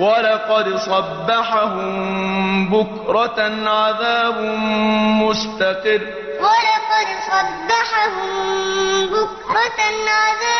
وَلَقَدْ صَبَّحَهُم بُكْرَةً عَذَابٌ مُّسْتَقِرٌّ. وَلَقَدْ صَبَّحَهُم بُكْرَةً عَذَابٌ